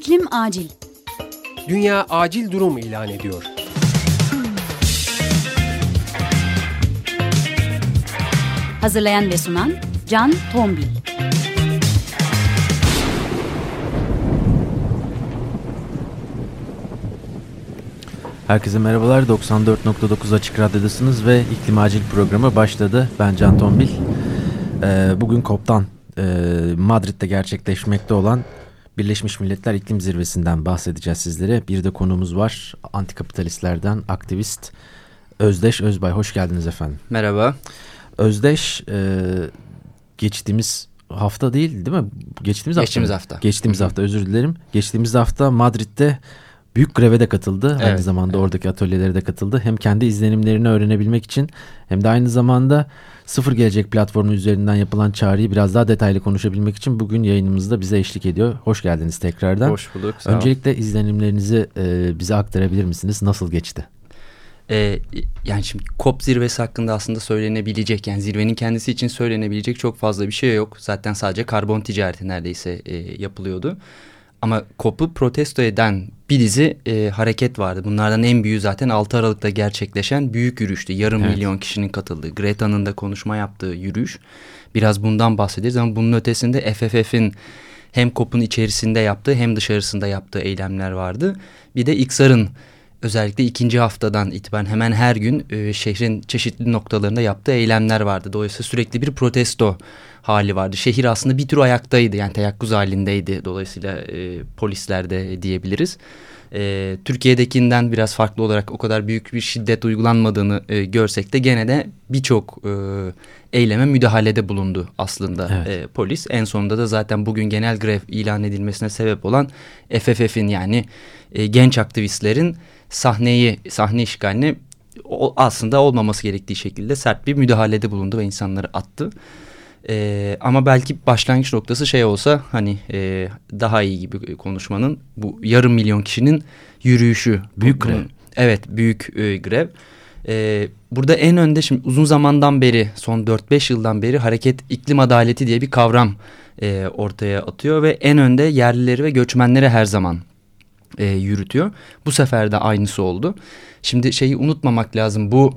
İklim acil. Dünya acil durum ilan ediyor. Hazırlayan ve sunan Can Tombil. Herkese merhabalar. 94.9 Açık Radyo'dasınız ve İklim Acil programı başladı. Ben Can Tombil. Ee, bugün COP'tan e, Madrid'de gerçekleşmekte olan Birleşmiş Milletler İklim Zirvesi'nden bahsedeceğiz sizlere. Bir de konumuz var. Antikapitalistlerden aktivist Özdeş Özbay. Hoş geldiniz efendim. Merhaba. Özdeş e, geçtiğimiz hafta değil değil mi? Geçtiğimiz hafta. Geçtiğimiz hafta. Geçtiğimiz hafta özür dilerim. Geçtiğimiz hafta Madrid'de büyük greve de katıldı. Evet, aynı zamanda evet. oradaki atölyelere de katıldı. Hem kendi izlenimlerini öğrenebilmek için hem de aynı zamanda Sıfır Gelecek platformu üzerinden yapılan çağrıyı biraz daha detaylı konuşabilmek için bugün yayınımızda bize eşlik ediyor. Hoş geldiniz tekrardan. Hoş bulduk. Sağ. Öncelikle izlenimlerinizi e, bize aktarabilir misiniz? Nasıl geçti? Ee, yani şimdi COP zirvesi hakkında aslında söylenebilecek yani zirvenin kendisi için söylenebilecek çok fazla bir şey yok. Zaten sadece karbon ticareti neredeyse e, yapılıyordu. Ama COP'u protesto eden bir dizi e, hareket vardı. Bunlardan en büyüğü zaten 6 Aralık'ta gerçekleşen büyük yürüyüştü. Yarım Evet. milyon kişinin katıldığı, Greta'nın da konuşma yaptığı yürüyüş. Biraz bundan bahsederiz ama bunun ötesinde FFF'in hem COP'un içerisinde yaptığı hem dışarısında yaptığı eylemler vardı. Bir de İksar'ın özellikle ikinci haftadan itibaren hemen her gün e, şehrin çeşitli noktalarında yaptığı eylemler vardı. Dolayısıyla sürekli bir protesto hali vardı. Şehir aslında bir tür ayaktaydı yani teyakkuz halindeydi. Dolayısıyla e, polisler de diyebiliriz. E, Türkiye'dekinden biraz farklı olarak o kadar büyük bir şiddet uygulanmadığını e, görsek de gene de birçok e, eyleme müdahalede bulundu aslında Evet. e, polis. En sonunda da zaten bugün genel grev ilan edilmesine sebep olan FFF'in yani e, genç aktivistlerin sahneyi sahne işgaline o, aslında olmaması gerektiği şekilde sert bir müdahalede bulundu ve insanları attı. E, ama belki başlangıç noktası şey olsa hani e, daha iyi gibi konuşmanın bu yarım milyon kişinin yürüyüşü. Büyük Bu- grev. Evet büyük e, grev. E, burada en önde şimdi uzun zamandan beri son 4-5 yıldan beri hareket iklim adaleti diye bir kavram e, ortaya atıyor ve en önde yerlileri ve göçmenleri her zaman e, yürütüyor. Bu sefer de aynısı oldu. Şimdi şeyi unutmamak lazım bu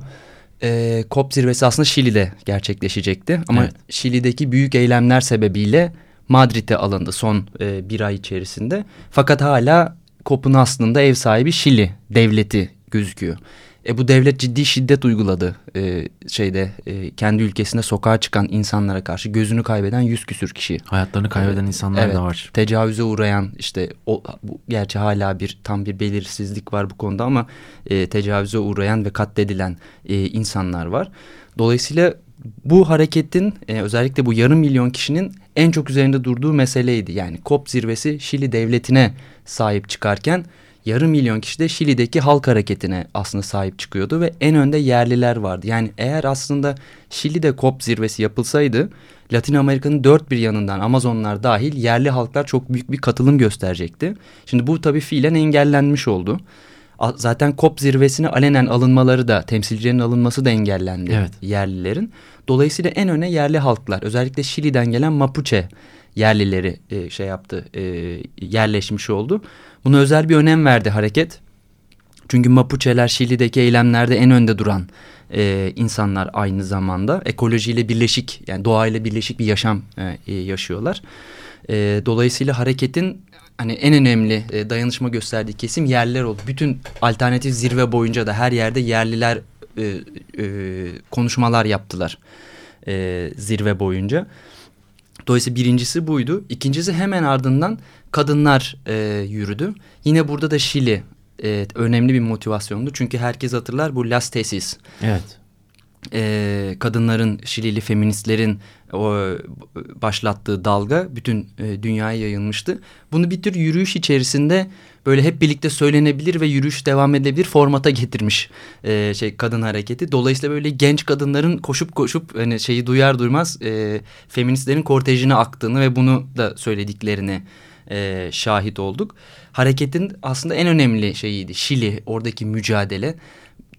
e, COP zirvesi aslında Şili'de gerçekleşecekti. Ama Evet. Şili'deki büyük eylemler sebebiyle Madrid'e alındı son e, bir ay içerisinde. Fakat hala COP'un aslında ev sahibi Şili devleti gözüküyor. E bu devlet ciddi şiddet uyguladı e, şeyde e, kendi ülkesinde sokağa çıkan insanlara karşı gözünü kaybeden yüz küsür kişi. Hayatlarını kaybeden Evet, insanlar evet. da var. Tecavüze uğrayan işte o, bu, gerçi hala bir tam bir belirsizlik var bu konuda ama e, tecavüze uğrayan ve katledilen e, insanlar var. Dolayısıyla bu hareketin e, özellikle bu yarım milyon kişinin en çok üzerinde durduğu meseleydi. Yani COP zirvesi Şili devletine sahip çıkarken yarım milyon kişi de Şili'deki halk hareketine aslında sahip çıkıyordu ve en önde yerliler vardı. Yani eğer aslında Şili'de COP zirvesi yapılsaydı Latin Amerika'nın dört bir yanından Amazonlar dahil yerli halklar çok büyük bir katılım gösterecekti. Şimdi bu tabii fiilen engellenmiş oldu. Zaten COP zirvesine alenen alınmaları da temsilcilerin alınması da engellendi Evet. yerlilerin. Dolayısıyla en öne yerli halklar özellikle Şili'den gelen Mapuche yerlileri e, şey yaptı e, yerleşmiş oldu. Buna özel bir önem verdi hareket. Çünkü Mapuche'ler Şili'deki eylemlerde en önde duran e, insanlar aynı zamanda ekolojiyle birleşik yani doğayla birleşik bir yaşam e, e, yaşıyorlar. E, dolayısıyla hareketin hani en önemli e, dayanışma gösterdiği kesim yerliler oldu. Bütün alternatif zirve boyunca da her yerde yerliler e, e, konuşmalar yaptılar e, zirve boyunca. Dolayısıyla birincisi buydu. İkincisi hemen ardından kadınlar e, yürüdü. Yine burada da Şili e, önemli bir motivasyondu. Çünkü herkes hatırlar bu Las Tesis. Evet. E, kadınların, Şilili feministlerin o başlattığı dalga bütün e, dünyaya yayılmıştı. Bunu bir tür yürüyüş içerisinde böyle hep birlikte söylenebilir ve yürüyüş devam edebilir formata getirmiş e, şey kadın hareketi. Dolayısıyla böyle genç kadınların koşup koşup hani şeyi duyar duymaz e, feministlerin kortejine aktığını ve bunu da söylediklerini e, şahit olduk. Hareketin aslında en önemli şeyiydi Şili oradaki mücadele.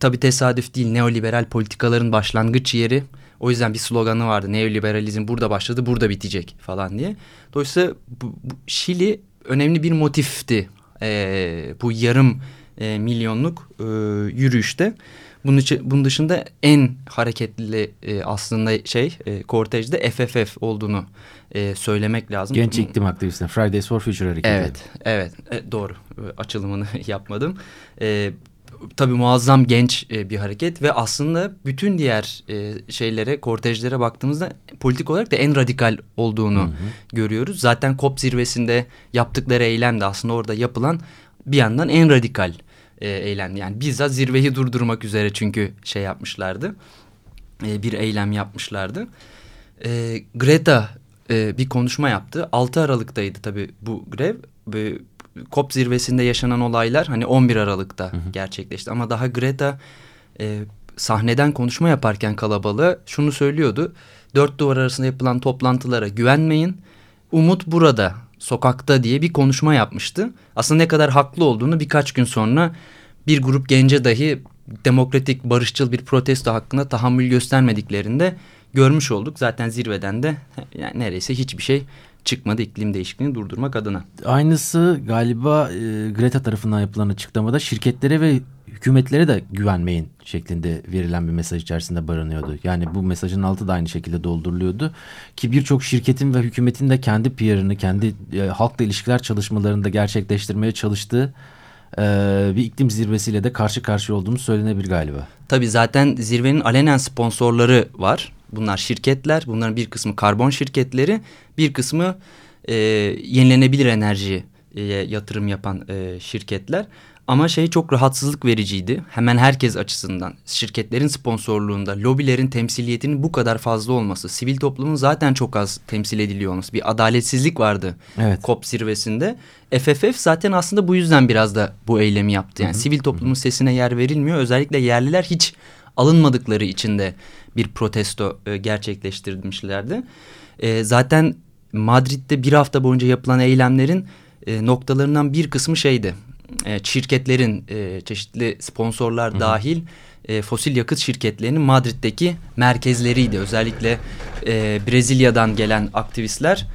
Tabi tesadüf değil neoliberal politikaların başlangıç yeri. O yüzden bir sloganı vardı neoliberalizm burada başladı burada bitecek falan diye. Dolayısıyla bu, bu Şili önemli bir motifti e, bu yarım e, milyonluk e, yürüyüşte. Bunun, için, bunun dışında en hareketli e, aslında şey e, kortejde FFF olduğunu e, söylemek lazım. Genç iklim aktivistleri Fridays for Future hareketi. Evet, evet e, doğru e, açılımını yapmadım. E, tabii muazzam genç e, bir hareket ve aslında bütün diğer e, şeylere, kortejlere baktığımızda politik olarak da en radikal olduğunu hı hı. görüyoruz. Zaten COP zirvesinde yaptıkları eylem de aslında orada yapılan bir yandan en radikal e, eylem. Yani bizzat zirveyi durdurmak üzere çünkü şey yapmışlardı. E, bir eylem yapmışlardı. E, Greta e, bir konuşma yaptı. 6 Aralık'taydı tabii bu grev. Ve COP zirvesinde yaşanan olaylar hani 11 Aralık'ta hı hı. gerçekleşti. Ama daha Greta e, sahneden konuşma yaparken kalabalığı şunu söylüyordu. Dört duvar arasında yapılan toplantılara güvenmeyin. Umut burada, sokakta diye bir konuşma yapmıştı. Aslında ne kadar haklı olduğunu birkaç gün sonra bir grup gence dahi demokratik, barışçıl bir protesto hakkında tahammül göstermediklerinde görmüş olduk. Zaten zirveden de yani neredeyse hiçbir şey çıkmadı iklim değişikliğini durdurmak adına. Aynısı galiba e, Greta tarafından yapılan açıklamada şirketlere ve hükümetlere de güvenmeyin şeklinde verilen bir mesaj içerisinde barınıyordu. Yani bu mesajın altı da aynı şekilde dolduruluyordu. Ki birçok şirketin ve hükümetin de kendi PR'ını, kendi e, halkla ilişkiler çalışmalarını da gerçekleştirmeye çalıştığı e, bir iklim zirvesiyle de karşı karşıya olduğumuz söylenebilir galiba. Tabii zaten zirvenin alenen sponsorları var. Bunlar şirketler. Bunların bir kısmı karbon şirketleri, bir kısmı e, yenilenebilir enerjiye yatırım yapan e, şirketler. Ama şey çok rahatsızlık vericiydi. Hemen herkes açısından. Şirketlerin sponsorluğunda, lobilerin temsiliyetinin bu kadar fazla olması, sivil toplumun zaten çok az temsil ediliyor olması. Bir adaletsizlik vardı evet. COP zirvesinde. FFF zaten aslında bu yüzden biraz da bu eylemi yaptı. Yani Hı -hı. sivil toplumun sesine yer verilmiyor. Özellikle yerliler hiç alınmadıkları için de bir protesto e, gerçekleştirmişlerdi. E, zaten Madrid'de bir hafta boyunca yapılan eylemlerin e, noktalarından bir kısmı şeydi. E, şirketlerin e, çeşitli sponsorlar Hı -hı. dahil e, fosil yakıt şirketlerinin Madrid'deki merkezleriydi. Özellikle e, Brezilya'dan gelen aktivistler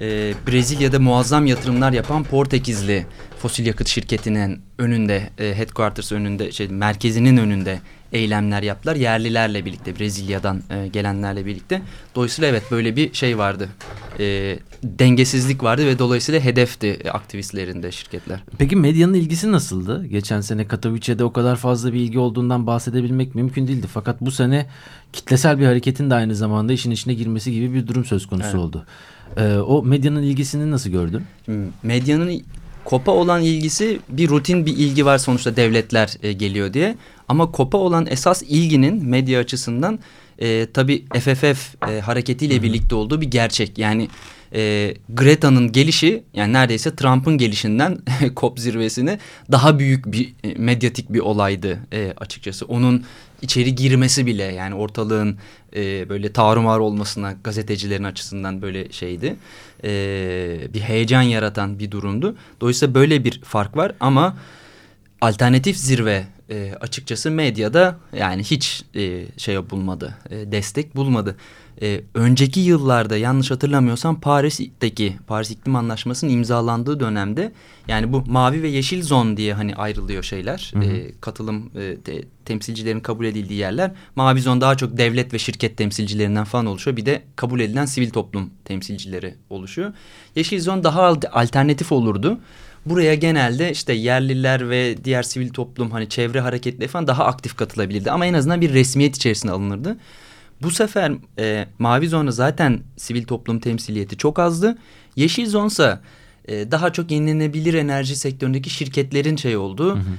e, Brezilya'da muazzam yatırımlar yapan Portekizli fosil yakıt şirketinin önünde, e, headquarters önünde, şey, merkezinin önünde eylemler yaptılar. Yerlilerle birlikte, Brezilya'dan e, gelenlerle birlikte. Dolayısıyla evet böyle bir şey vardı. E, dengesizlik vardı ve dolayısıyla hedefti e, aktivistlerinde şirketler. Peki medyanın ilgisi nasıldı? Geçen sene Katowice'de o kadar fazla bir ilgi olduğundan bahsedebilmek mümkün değildi. Fakat bu sene kitlesel bir hareketin de aynı zamanda işin içine girmesi gibi bir durum söz konusu evet. oldu. Ee, o medyanın ilgisini nasıl gördün? medyanın kopa olan ilgisi bir rutin bir ilgi var sonuçta devletler e, geliyor diye. Ama kopa olan esas ilginin medya açısından e, tabii FFF e, hareketiyle birlikte olduğu bir gerçek. Yani e, Greta'nın gelişi yani neredeyse Trump'ın gelişinden COP zirvesine daha büyük bir e, medyatik bir olaydı e, açıkçası. Onun içeri girmesi bile yani ortalığın e, böyle tarumar olmasına gazetecilerin açısından böyle şeydi. E, bir heyecan yaratan bir durumdu. Dolayısıyla böyle bir fark var ama alternatif zirve e, açıkçası medyada yani hiç e, şey bulmadı, e, destek bulmadı. E, önceki yıllarda yanlış hatırlamıyorsam Paris'teki Paris İklim Anlaşması'nın imzalandığı dönemde yani bu mavi ve yeşil zon diye hani ayrılıyor şeyler. Hı hı. E, katılım e, te, temsilcilerin kabul edildiği yerler. Mavi zon daha çok devlet ve şirket temsilcilerinden falan oluşuyor. Bir de kabul edilen sivil toplum temsilcileri oluşuyor. Yeşil zon daha alternatif olurdu. Buraya genelde işte yerliler ve diğer sivil toplum hani çevre hareketleri falan daha aktif katılabilirdi. Ama en azından bir resmiyet içerisinde alınırdı. Bu sefer e, mavi zona zaten sivil toplum temsiliyeti çok azdı. Yeşil zonsa e, daha çok yenilenebilir enerji sektöründeki şirketlerin şey olduğu. Hı hı.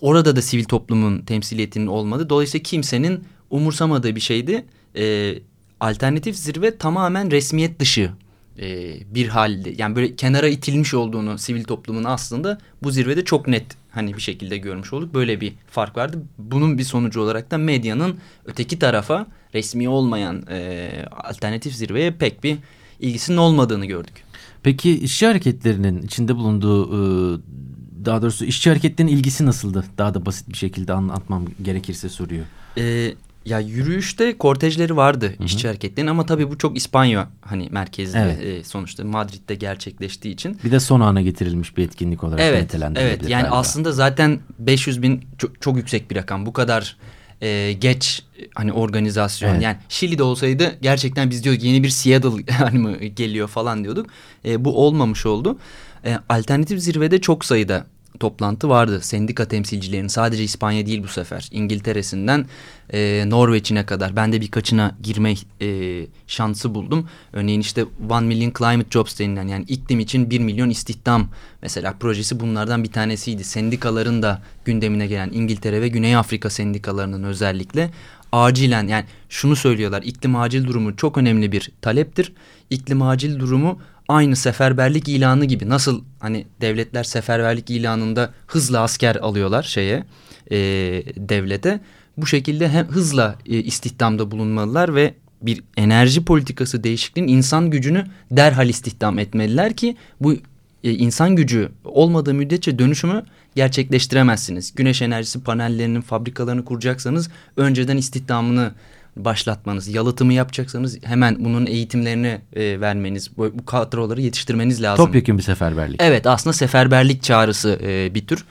Orada da sivil toplumun temsiliyetinin olmadı. Dolayısıyla kimsenin umursamadığı bir şeydi. E, alternatif zirve tamamen resmiyet dışı e, bir halde yani böyle kenara itilmiş olduğunu sivil toplumun aslında bu zirvede çok net hani bir şekilde görmüş olduk. Böyle bir fark vardı. Bunun bir sonucu olarak da medyanın öteki tarafa resmi olmayan e, alternatif zirveye pek bir ilgisinin olmadığını gördük. Peki işçi hareketlerinin içinde bulunduğu e, daha doğrusu işçi hareketlerinin ilgisi nasıldı? Daha da basit bir şekilde anlatmam gerekirse soruyor. Ee, Ya yürüyüşte kortejleri vardı Hı -hı. işçi hareketlerinin ama tabii bu çok İspanya hani merkezli evet. e, sonuçta Madrid'de gerçekleştiği için. Bir de son ana getirilmiş bir etkinlik olarak evet, Evet yani galiba. aslında zaten 500 bin çok, çok yüksek bir rakam bu kadar e, geç hani organizasyon evet. yani Şili'de olsaydı gerçekten biz diyorduk yeni bir Seattle hani mı geliyor falan diyorduk. E, bu olmamış oldu. E, alternatif zirvede çok sayıda toplantı vardı. Sendika temsilcilerinin sadece İspanya değil bu sefer. İngiltere'sinden e, Norveç'ine kadar. Ben de birkaçına girme e, şansı buldum. Örneğin işte One Million Climate Jobs denilen yani iklim için bir milyon istihdam mesela projesi bunlardan bir tanesiydi. Sendikaların da gündemine gelen İngiltere ve Güney Afrika sendikalarının özellikle acilen yani şunu söylüyorlar. iklim acil durumu çok önemli bir taleptir. İklim acil durumu aynı seferberlik ilanı gibi nasıl hani devletler seferberlik ilanında hızla asker alıyorlar şeye e, devlete bu şekilde hem hızla e, istihdamda bulunmalılar ve bir enerji politikası değişikliğinin insan gücünü derhal istihdam etmeliler ki bu e, insan gücü olmadığı müddetçe dönüşümü gerçekleştiremezsiniz. Güneş enerjisi panellerinin fabrikalarını kuracaksanız önceden istihdamını başlatmanız, yalıtımı yapacaksanız hemen bunun eğitimlerini e, vermeniz, bu, bu kadroları yetiştirmeniz lazım. Topyekun bir seferberlik. Evet aslında seferberlik çağrısı e, bir tür.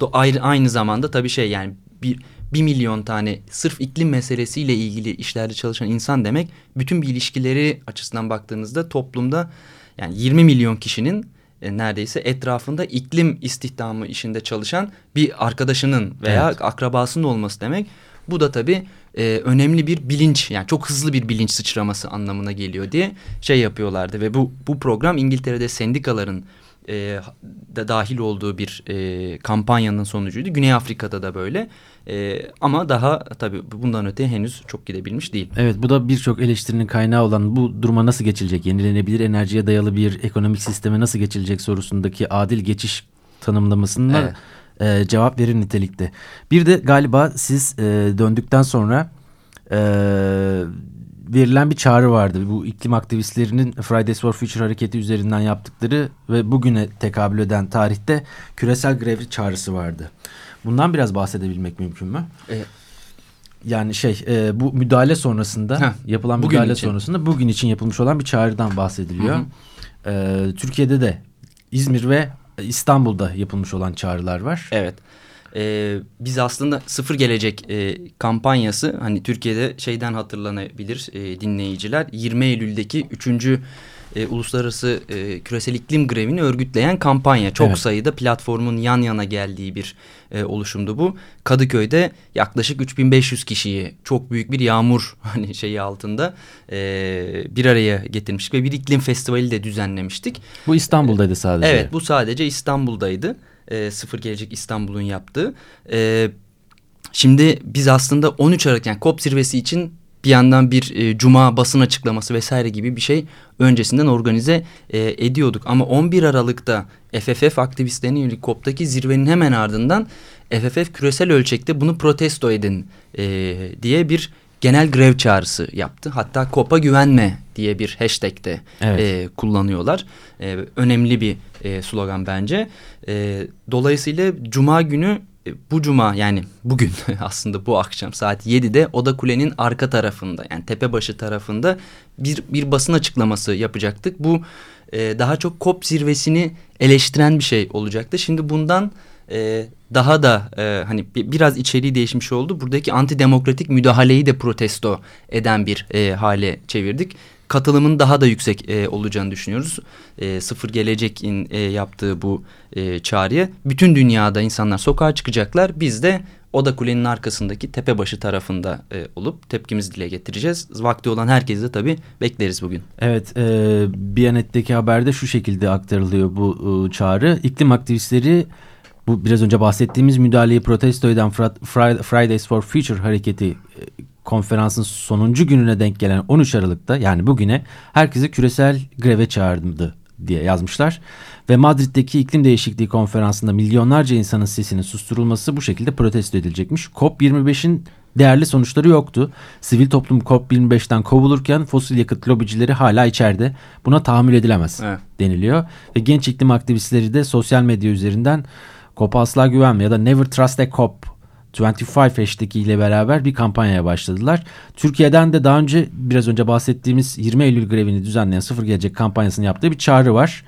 Do, ayrı, aynı zamanda tabii şey yani bir, bir milyon tane sırf iklim meselesiyle ilgili işlerde çalışan insan demek bütün bir ilişkileri açısından baktığınızda toplumda yani 20 milyon kişinin e, neredeyse etrafında iklim istihdamı işinde çalışan bir arkadaşının veya evet. akrabasının olması demek. Bu da tabii e, önemli bir bilinç yani çok hızlı bir bilinç sıçraması anlamına geliyor diye şey yapıyorlardı. Ve bu, bu program İngiltere'de sendikaların e, da dahil olduğu bir e, kampanyanın sonucuydu. Güney Afrika'da da böyle. E, ama daha tabii bundan öte henüz çok gidebilmiş değil. Evet bu da birçok eleştirinin kaynağı olan bu duruma nasıl geçilecek? Yenilenebilir enerjiye dayalı bir ekonomik sisteme nasıl geçilecek sorusundaki adil geçiş tanımlamasında evet e, cevap verir nitelikte. Bir de galiba siz e, döndükten sonra e, verilen bir çağrı vardı. Bu iklim aktivistlerinin Fridays for Future hareketi üzerinden yaptıkları ve bugüne tekabül eden tarihte küresel grev çağrısı vardı. Bundan biraz bahsedebilmek mümkün mü? Evet. Yani şey e, bu müdahale sonrasında Heh, yapılan müdahale için. sonrasında bugün için yapılmış olan bir çağrıdan bahsediliyor. Hı hı. E, Türkiye'de de İzmir ve İstanbul'da yapılmış olan çağrılar var. Evet. Ee, biz aslında sıfır gelecek e, kampanyası hani Türkiye'de şeyden hatırlanabilir e, dinleyiciler 20 Eylül'deki 3 e, uluslararası e, küresel iklim grevini örgütleyen kampanya. Çok evet. sayıda platformun yan yana geldiği bir e, oluşumdu bu. Kadıköy'de yaklaşık 3500 kişiyi çok büyük bir yağmur hani şeyi altında e, bir araya getirmiştik ve bir iklim festivali de düzenlemiştik. Bu İstanbul'daydı sadece. Evet bu sadece İstanbul'daydı. E, Sıfır Gelecek İstanbul'un yaptığı. E, şimdi biz aslında 13 Aralık yani COP zirvesi için bir yandan bir e, cuma basın açıklaması vesaire gibi bir şey öncesinden organize e, ediyorduk. Ama 11 Aralık'ta FFF aktivistlerinin yönelik COP'taki zirvenin hemen ardından FFF küresel ölçekte bunu protesto edin e, diye bir genel grev çağrısı yaptı. Hatta COP'a güvenme diye bir hashtag de evet. e, kullanıyorlar. E, önemli bir e, slogan bence. E, dolayısıyla cuma günü bu cuma yani bugün aslında bu akşam saat 7'de Oda Kule'nin arka tarafında yani tepebaşı tarafında bir, bir basın açıklaması yapacaktık. Bu e, daha çok COP zirvesini eleştiren bir şey olacaktı. Şimdi bundan e, daha da e, hani biraz içeriği değişmiş oldu. Buradaki antidemokratik müdahaleyi de protesto eden bir e, hale çevirdik katılımın daha da yüksek e, olacağını düşünüyoruz. E, Sıfır Gelecek'in e, yaptığı bu e, çağrıya. Bütün dünyada insanlar sokağa çıkacaklar. Biz de Oda Kule'nin arkasındaki tepebaşı tarafında e, olup tepkimizi dile getireceğiz. Vakti olan herkesi de tabii bekleriz bugün. Evet, e, Biyanet'teki haberde şu şekilde aktarılıyor bu e, çağrı. İklim aktivistleri bu biraz önce bahsettiğimiz müdahaleyi protesto eden Fridays for Future hareketi e, konferansın sonuncu gününe denk gelen 13 Aralık'ta yani bugüne herkesi küresel greve çağırdı diye yazmışlar. Ve Madrid'deki iklim değişikliği konferansında milyonlarca insanın sesinin susturulması bu şekilde protesto edilecekmiş. COP25'in değerli sonuçları yoktu. Sivil toplum COP25'ten kovulurken fosil yakıt lobicileri hala içeride. Buna tahammül edilemez evet. deniliyor. Ve genç iklim aktivistleri de sosyal medya üzerinden COP'a asla güvenme ya da never trust a COP COP25 hashtag ile beraber bir kampanyaya başladılar. Türkiye'den de daha önce biraz önce bahsettiğimiz 20 Eylül grevini düzenleyen Sıfır Gelecek kampanyasının yaptığı bir çağrı var.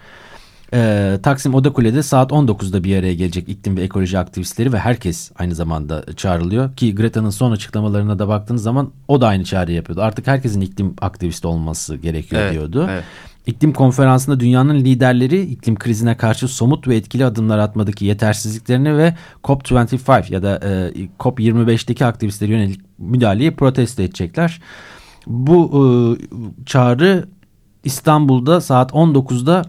Ee, Taksim Odakule'de saat 19'da bir araya gelecek iklim ve ekoloji aktivistleri ve herkes aynı zamanda çağrılıyor. Ki Greta'nın son açıklamalarına da baktığınız zaman o da aynı çağrı yapıyordu. Artık herkesin iklim aktivisti olması gerekiyor evet, diyordu. Evet. İklim konferansında dünyanın liderleri iklim krizine karşı somut ve etkili adımlar atmadaki yetersizliklerini ve COP25 ya da e, COP25'teki aktivistlere yönelik müdahaleyi protesto edecekler. Bu e, çağrı İstanbul'da saat 19'da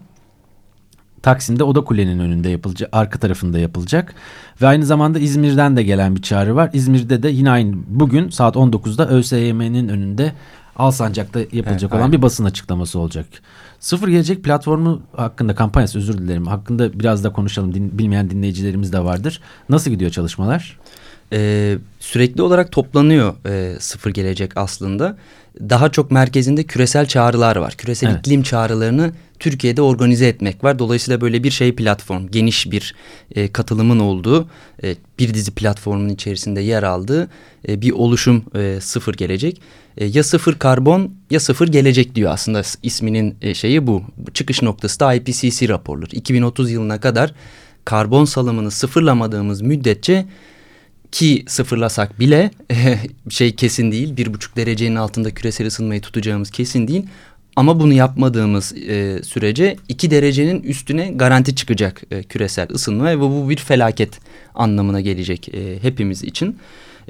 Taksim'de Oda Kule'nin önünde yapılacak, arka tarafında yapılacak. Ve aynı zamanda İzmir'den de gelen bir çağrı var. İzmir'de de yine aynı bugün saat 19'da ÖSYM'nin önünde Alsancak'ta yapılacak evet, olan aynen. bir basın açıklaması olacak. Sıfır Gelecek platformu hakkında kampanyası özür dilerim. Hakkında biraz da konuşalım. Din, bilmeyen dinleyicilerimiz de vardır. Nasıl gidiyor çalışmalar? Ee, sürekli olarak toplanıyor e, Sıfır Gelecek aslında. Daha çok merkezinde küresel çağrılar var. Küresel evet. iklim çağrılarını Türkiye'de organize etmek var. Dolayısıyla böyle bir şey platform, geniş bir e, katılımın olduğu, e, bir dizi platformun içerisinde yer aldığı e, bir oluşum e, sıfır gelecek. E, ya sıfır karbon ya sıfır gelecek diyor aslında isminin e, şeyi bu. Çıkış noktası da IPCC raporları. 2030 yılına kadar karbon salımını sıfırlamadığımız müddetçe ki sıfırlasak bile e, şey kesin değil. Bir buçuk derecenin altında küresel ısınmayı tutacağımız kesin değil. Ama bunu yapmadığımız e, sürece iki derecenin üstüne garanti çıkacak e, küresel ısınma ve bu bir felaket anlamına gelecek e, hepimiz için.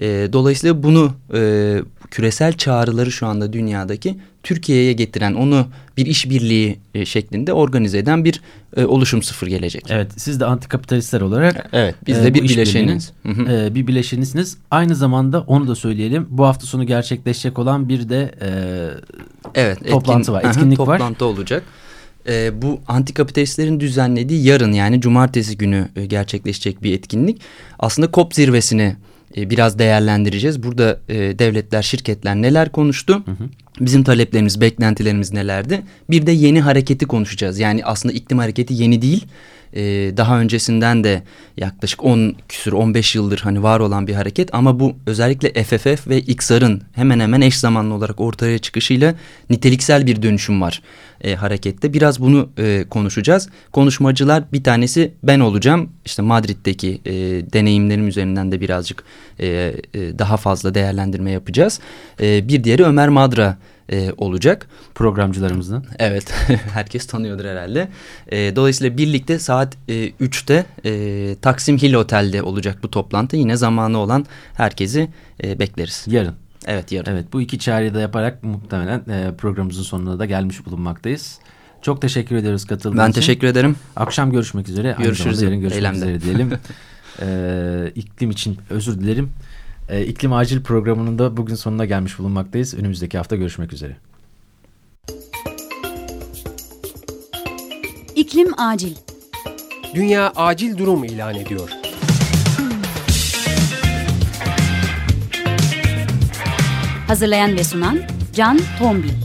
E, dolayısıyla bunu e, küresel çağrıları şu anda dünyadaki Türkiye'ye getiren onu bir işbirliği e, şeklinde organize eden bir e, oluşum sıfır gelecek. Evet siz de antikapitalistler olarak evet biz de e, bir bileşeniz. E, bir bileşenisiniz. Aynı zamanda onu da söyleyelim. Bu hafta sonu gerçekleşecek olan bir de e, evet, toplantı etkin, var, etkinlik aha, var. Toplantı olacak. E, bu antikapitalistlerin düzenlediği yarın yani cumartesi günü e, gerçekleşecek bir etkinlik. Aslında COP zirvesini e, biraz değerlendireceğiz. Burada e, devletler, şirketler neler konuştu? Hı hı. Bizim taleplerimiz, beklentilerimiz nelerdi? Bir de yeni hareketi konuşacağız. Yani aslında iklim hareketi yeni değil. Ee, daha öncesinden de yaklaşık 10 küsür 15 yıldır hani var olan bir hareket ama bu özellikle FFF ve XR'ın hemen hemen eş zamanlı olarak ortaya çıkışıyla niteliksel bir dönüşüm var e, harekette. Biraz bunu e, konuşacağız. Konuşmacılar bir tanesi ben olacağım. İşte Madrid'deki e, deneyimlerim üzerinden de birazcık e, e, daha fazla değerlendirme yapacağız. E, bir diğeri Ömer Madra e, olacak. Programcılarımızdan. Evet herkes tanıyordur herhalde. E, dolayısıyla birlikte saat e, 3'te e, Taksim Hill Otel'de olacak bu toplantı. Yine zamanı olan herkesi e, bekleriz. Yarın. Evet yarın. Evet bu iki çağrıyı da yaparak muhtemelen e, programımızın sonuna da gelmiş bulunmaktayız. Çok teşekkür ederiz katıldığınız için. Ben teşekkür ederim. Akşam görüşmek üzere. Görüşürüz. Yarın görüşmek Eylemde. üzere diyelim. ee, iklim için özür dilerim. Ee, iklim Acil programının da bugün sonuna gelmiş bulunmaktayız. Önümüzdeki hafta görüşmek üzere. İklim Acil Dünya acil durum ilan ediyor. Hazırlayan ve sunan Can Tombil